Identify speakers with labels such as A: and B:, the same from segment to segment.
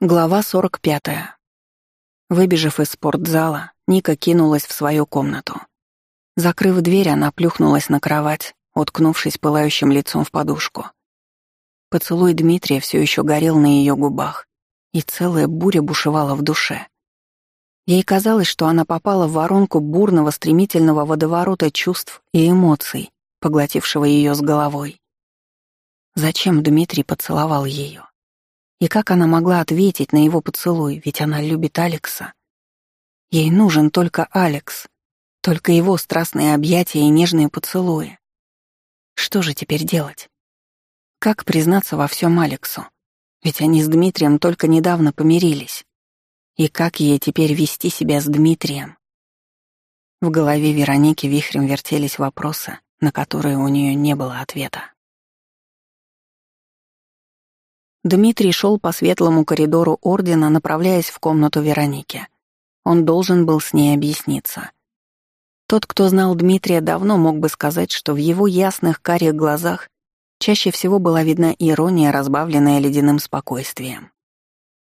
A: Глава 45. Выбежав из спортзала, Ника кинулась в свою комнату. Закрыв дверь, она плюхнулась на кровать, уткнувшись пылающим лицом в подушку. Поцелуй Дмитрия все еще горел на ее губах, и целая буря бушевала в душе. Ей казалось, что она попала в воронку бурного стремительного водоворота чувств и эмоций, поглотившего ее с головой. Зачем Дмитрий поцеловал ее? И как она могла ответить на его поцелуй, ведь она любит Алекса? Ей нужен только Алекс, только его страстные объятия и нежные поцелуи. Что же теперь делать? Как признаться во всем Алексу? Ведь они с Дмитрием только недавно помирились. И как ей теперь вести себя с Дмитрием? В голове Вероники вихрем вертелись вопросы, на которые у нее не было ответа. Дмитрий шел по светлому коридору Ордена, направляясь в комнату Вероники. Он должен был с ней объясниться. Тот, кто знал Дмитрия давно, мог бы сказать, что в его ясных карих глазах чаще всего была видна ирония, разбавленная ледяным спокойствием.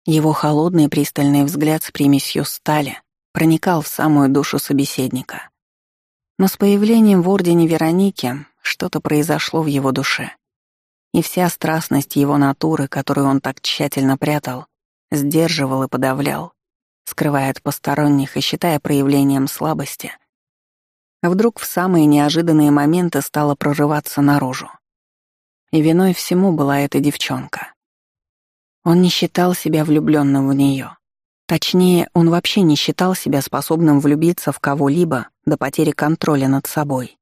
A: Его холодный пристальный взгляд с примесью стали проникал в самую душу собеседника. Но с появлением в Ордене Вероники что-то произошло в его душе — и вся страстность его натуры, которую он так тщательно прятал, сдерживал и подавлял, скрывая от посторонних и считая проявлением слабости, вдруг в самые неожиданные моменты стала прорываться наружу. И виной всему была эта девчонка. Он не считал себя влюбленным в нее. Точнее, он вообще не считал себя способным влюбиться в кого-либо до потери контроля над собой.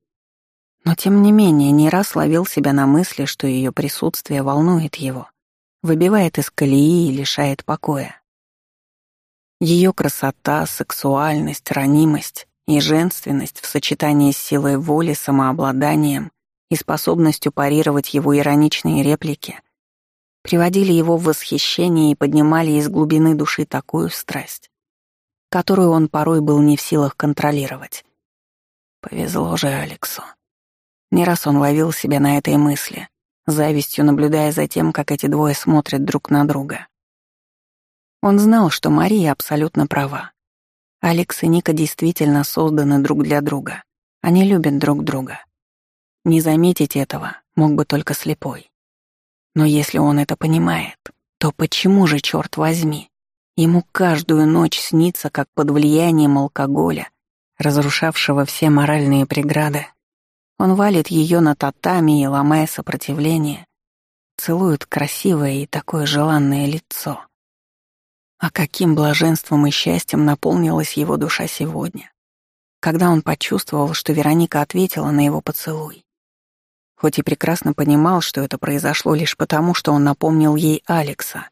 A: Но тем не менее не раз ловил себя на мысли, что ее присутствие волнует его, выбивает из колеи и лишает покоя. Ее красота, сексуальность, ранимость и женственность в сочетании с силой воли, самообладанием и способностью парировать его ироничные реплики приводили его в восхищение и поднимали из глубины души такую страсть, которую он порой был не в силах контролировать. Повезло же Алексу. Не раз он ловил себя на этой мысли, завистью наблюдая за тем, как эти двое смотрят друг на друга. Он знал, что Мария абсолютно права. Алекс и Ника действительно созданы друг для друга. Они любят друг друга. Не заметить этого мог бы только слепой. Но если он это понимает, то почему же, черт возьми, ему каждую ночь снится, как под влиянием алкоголя, разрушавшего все моральные преграды, он валит ее на татами и, ломая сопротивление, целует красивое и такое желанное лицо. А каким блаженством и счастьем наполнилась его душа сегодня, когда он почувствовал, что Вероника ответила на его поцелуй. Хоть и прекрасно понимал, что это произошло лишь потому, что он напомнил ей Алекса.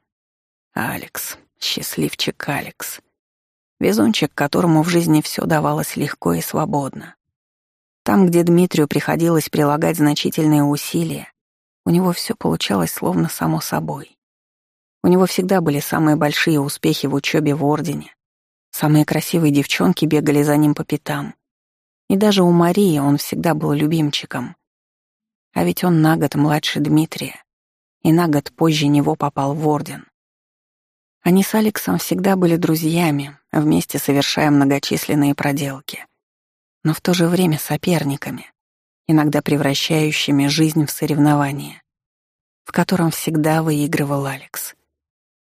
A: Алекс, счастливчик Алекс. Везунчик, которому в жизни все давалось легко и свободно. Там, где Дмитрию приходилось прилагать значительные усилия, у него все получалось словно само собой. У него всегда были самые большие успехи в учебе в Ордене. Самые красивые девчонки бегали за ним по пятам. И даже у Марии он всегда был любимчиком. А ведь он на год младше Дмитрия, и на год позже него попал в Орден. Они с Алексом всегда были друзьями, вместе совершая многочисленные проделки но в то же время соперниками, иногда превращающими жизнь в соревнование, в котором всегда выигрывал Алекс.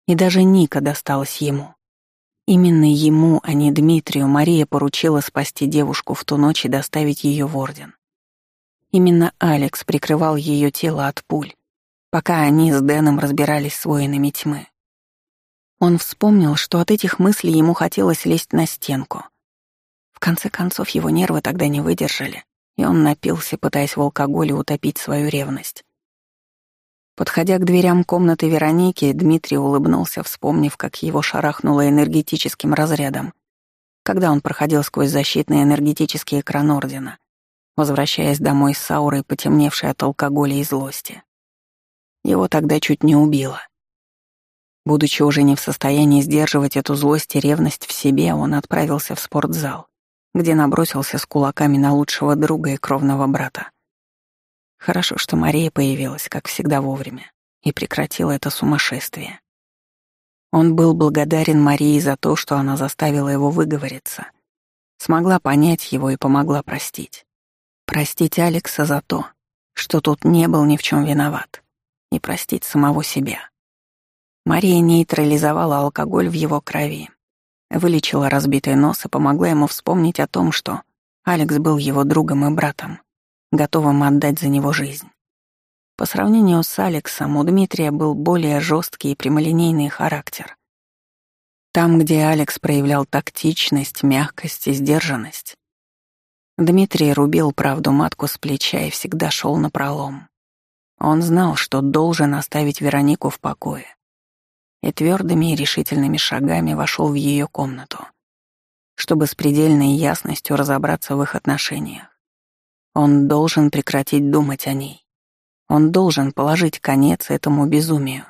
A: И даже Ника досталась ему. Именно ему, а не Дмитрию, Мария поручила спасти девушку в ту ночь и доставить ее в Орден. Именно Алекс прикрывал ее тело от пуль, пока они с Дэном разбирались с воинами тьмы. Он вспомнил, что от этих мыслей ему хотелось лезть на стенку, конце концов, его нервы тогда не выдержали, и он напился, пытаясь в алкоголе утопить свою ревность. Подходя к дверям комнаты Вероники, Дмитрий улыбнулся, вспомнив, как его шарахнуло энергетическим разрядом, когда он проходил сквозь защитный энергетический экран Ордена, возвращаясь домой с аурой, потемневшей от алкоголя и злости. Его тогда чуть не убило. Будучи уже не в состоянии сдерживать эту злость и ревность в себе, он отправился в спортзал, где набросился с кулаками на лучшего друга и кровного брата. Хорошо, что Мария появилась, как всегда, вовремя и прекратила это сумасшествие. Он был благодарен Марии за то, что она заставила его выговориться. Смогла понять его и помогла простить. Простить Алекса за то, что тот не был ни в чем виноват. И простить самого себя. Мария нейтрализовала алкоголь в его крови, вылечила разбитый нос и помогла ему вспомнить о том, что Алекс был его другом и братом, готовым отдать за него жизнь. По сравнению с Алексом у Дмитрия был более жесткий и прямолинейный характер. Там, где Алекс проявлял тактичность, мягкость и сдержанность, Дмитрий рубил правду матку с плеча и всегда шел на пролом. Он знал, что должен оставить Веронику в покое. И твердыми и решительными шагами вошел в ее комнату, чтобы с предельной ясностью разобраться в их отношениях. Он должен прекратить думать о ней. Он должен положить конец этому безумию.